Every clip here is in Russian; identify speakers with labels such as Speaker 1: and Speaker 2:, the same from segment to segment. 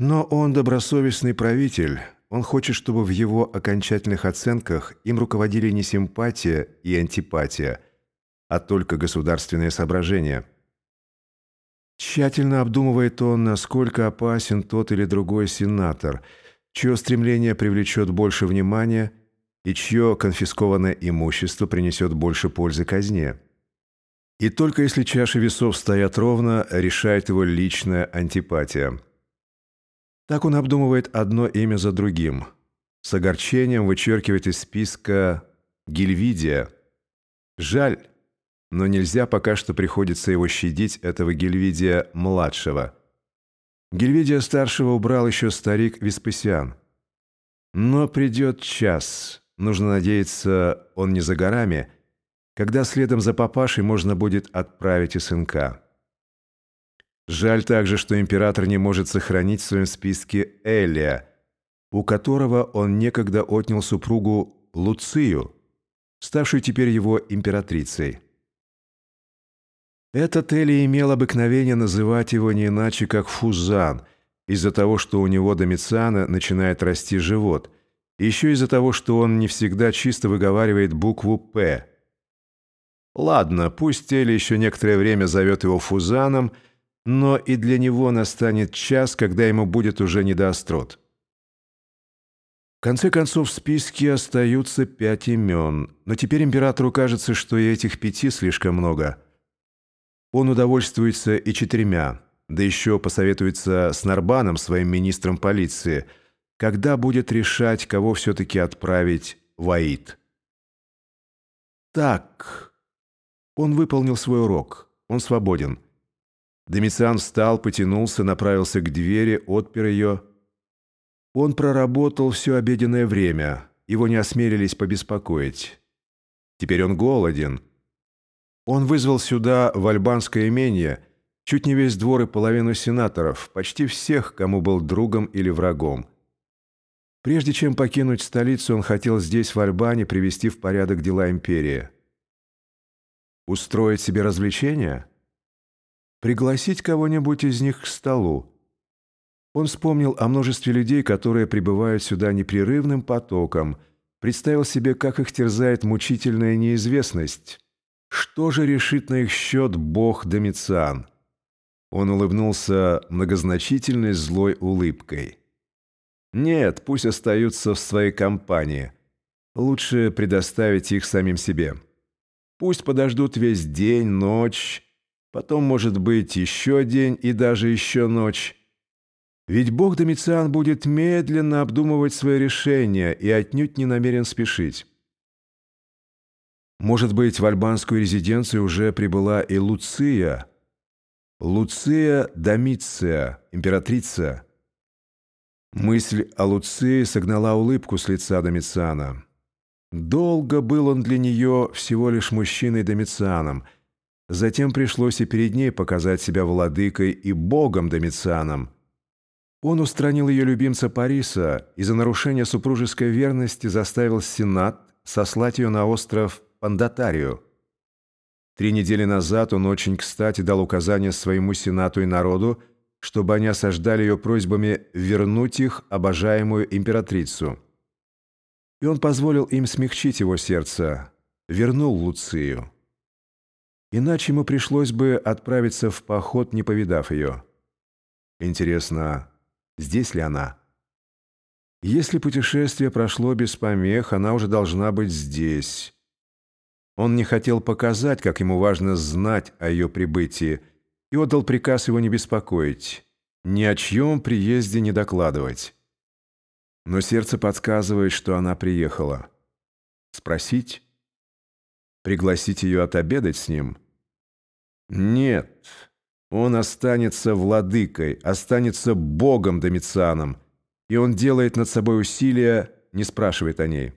Speaker 1: Но он добросовестный правитель. Он хочет, чтобы в его окончательных оценках им руководили не симпатия и антипатия, а только государственные соображения. Тщательно обдумывает он, насколько опасен тот или другой сенатор, чье стремление привлечет больше внимания и чье конфискованное имущество принесет больше пользы казне. И только если чаши весов стоят ровно, решает его личная антипатия. Так он обдумывает одно имя за другим. С огорчением вычеркивает из списка Гильвидия. Жаль, но нельзя пока что приходится его щадить, этого Гильвидия-младшего. Гильвидия-старшего убрал еще старик Веспасиан. Но придет час, нужно надеяться, он не за горами – когда следом за папашей можно будет отправить и сынка. Жаль также, что император не может сохранить в своем списке Элия, у которого он некогда отнял супругу Луцию, ставшую теперь его императрицей. Этот Элия имел обыкновение называть его не иначе, как Фузан, из-за того, что у него Домициана начинает расти живот, и еще из-за того, что он не всегда чисто выговаривает букву «П», Ладно, пусть Теле еще некоторое время зовет его Фузаном, но и для него настанет час, когда ему будет уже не до острот. В конце концов, в списке остаются пять имен, но теперь императору кажется, что и этих пяти слишком много. Он удовольствуется и четырьмя, да еще посоветуется с Нарбаном, своим министром полиции, когда будет решать, кого все-таки отправить в Аид. Так... Он выполнил свой урок. Он свободен. Домициан встал, потянулся, направился к двери, отпер ее. Он проработал все обеденное время. Его не осмелились побеспокоить. Теперь он голоден. Он вызвал сюда, в альбанское имение, чуть не весь двор и половину сенаторов, почти всех, кому был другом или врагом. Прежде чем покинуть столицу, он хотел здесь, в Альбане, привести в порядок дела империи. Устроить себе развлечение? Пригласить кого-нибудь из них к столу? Он вспомнил о множестве людей, которые прибывают сюда непрерывным потоком, представил себе, как их терзает мучительная неизвестность. Что же решит на их счет бог Домициан? Он улыбнулся многозначительной злой улыбкой. Нет, пусть остаются в своей компании. Лучше предоставить их самим себе. Пусть подождут весь день, ночь, потом, может быть, еще день и даже еще ночь. Ведь Бог Домициан будет медленно обдумывать свое решение и отнюдь не намерен спешить. Может быть, в альбанскую резиденцию уже прибыла и Луция. Луция Домиция, императрица. Мысль о Луции согнала улыбку с лица Домициана. Долго был он для нее всего лишь мужчиной Домицианом. Затем пришлось и перед ней показать себя владыкой и богом Домицианом. Он устранил ее любимца Париса и за нарушение супружеской верности заставил Сенат сослать ее на остров Пандатарию. Три недели назад он очень кстати дал указание своему Сенату и народу, чтобы они осаждали ее просьбами вернуть их обожаемую императрицу и он позволил им смягчить его сердце, вернул Луцию. Иначе ему пришлось бы отправиться в поход, не повидав ее. Интересно, здесь ли она? Если путешествие прошло без помех, она уже должна быть здесь. Он не хотел показать, как ему важно знать о ее прибытии, и отдал приказ его не беспокоить, ни о чьем приезде не докладывать. Но сердце подсказывает, что она приехала. Спросить? Пригласить ее отобедать с ним? Нет. Он останется владыкой, останется богом Домицианом, и он делает над собой усилия, не спрашивает о ней.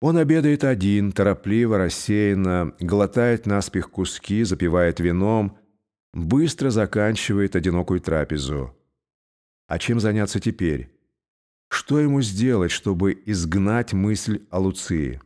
Speaker 1: Он обедает один, торопливо, рассеянно, глотает наспех куски, запивает вином, быстро заканчивает одинокую трапезу. А чем заняться теперь? Что ему сделать, чтобы изгнать мысль о Луции?